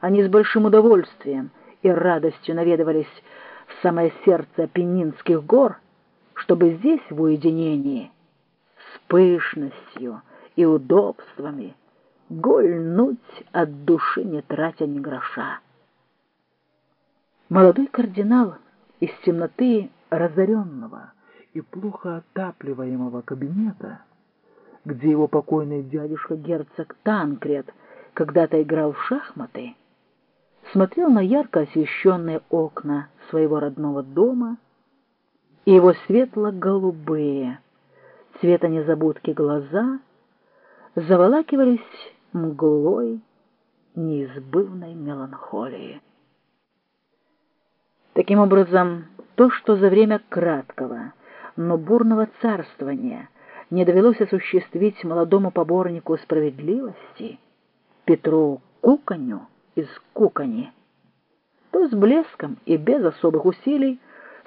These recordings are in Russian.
они с большим удовольствием и радостью наведывались в самое сердце Пенинских гор, чтобы здесь в уединении, с пышностью и удобствами, гольнуть от души, не тратя ни гроша. Молодой кардинал из темноты разоренного и плохо отапливаемого кабинета, где его покойный дядюшка герцог Танкред когда-то играл в шахматы, смотрел на ярко освещенные окна своего родного дома, и его светло-голубые, цвета незабудки глаза заволакивались мглой неизбывной меланхолии. Таким образом, то, что за время краткого, но бурного царствования не довелось осуществить молодому поборнику справедливости, Петру Куканю из Кукани, то с блеском и без особых усилий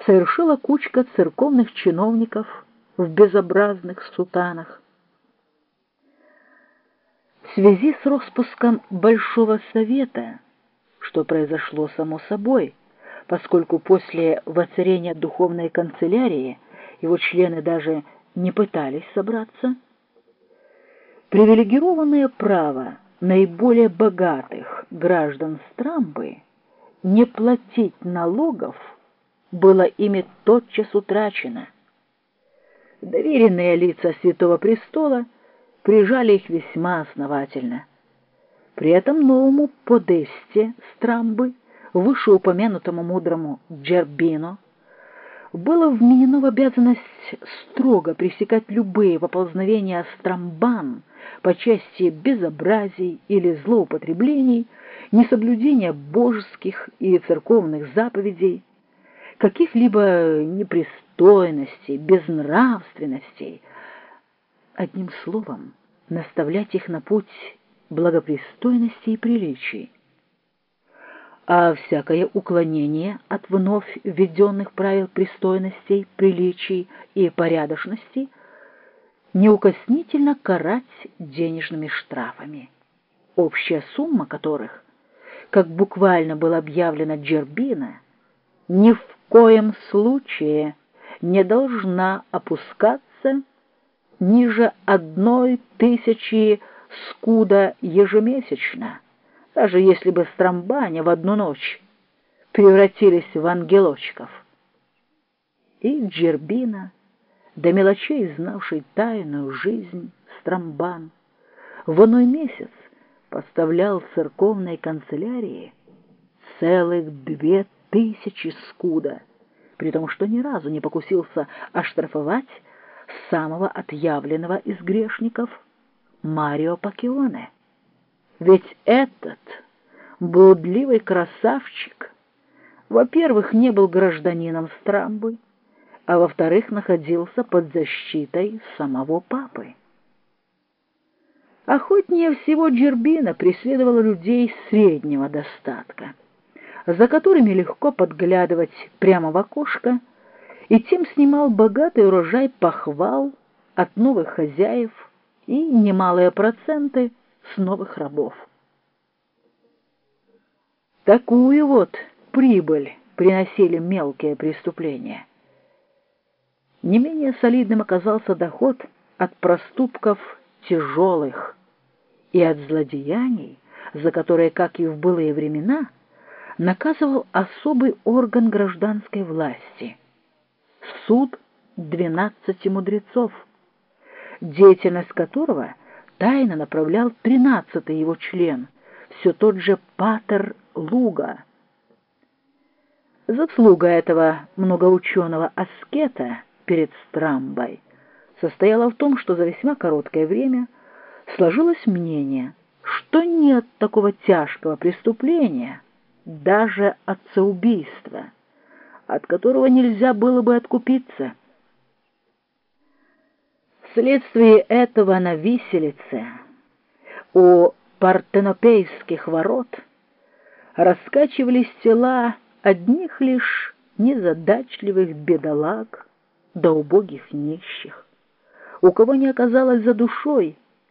совершила кучка церковных чиновников в безобразных сутанах. В связи с распуском Большого Совета, что произошло само собой, поскольку после воцарения духовной канцелярии его члены даже не пытались собраться, привилегированное право наиболее богатых граждан Страмбы не платить налогов было ими тотчас утрачено. Доверенные лица Святого Престола прижали их весьма основательно. При этом новому подесте Страмбы, вышеупомянутому мудрому Джербино, было вменено в обязанность строго пресекать любые поползновения страмбан по части безобразий или злоупотреблений, несоблюдения божеских и церковных заповедей, каких-либо непристойностей, безнравственностей. Одним словом, наставлять их на путь благопристойности и приличий а всякое уклонение от вновь введенных правил пристойностей, приличий и порядочности неукоснительно карать денежными штрафами, общая сумма которых, как буквально было объявлено Джербина, ни в коем случае не должна опускаться ниже одной тысячи скуда ежемесячно даже если бы стромбане в одну ночь превратились в ангелочков. И Джербина, до мелочей знавший тайную жизнь стромбан, в иной месяц поставлял церковной канцелярии целых две тысячи скуда, при том, что ни разу не покусился оштрафовать самого отъявленного из грешников Марио Пакионе. Ведь этот блудливый красавчик, во-первых, не был гражданином Страмбы, а во-вторых, находился под защитой самого папы. Охотнее всего Джербина преследовала людей среднего достатка, за которыми легко подглядывать прямо в окошко, и тем снимал богатый урожай похвал от новых хозяев и немалые проценты с новых рабов. Такую вот прибыль приносили мелкие преступления. Не менее солидным оказался доход от проступков тяжелых и от злодеяний, за которые, как и в былые времена, наказывал особый орган гражданской власти — суд двенадцати мудрецов, деятельность которого тайно направлял тринадцатый его член, все тот же Патер Луга. Заслуга этого многоученого аскета перед Страмбой состояла в том, что за весьма короткое время сложилось мнение, что нет такого тяжкого преступления, даже отцеубийства, от которого нельзя было бы откупиться. Вследствие этого на виселице у партенопейских ворот раскачивались тела одних лишь незадачливых бедолаг да убогих нищих, у кого не оказалось за душой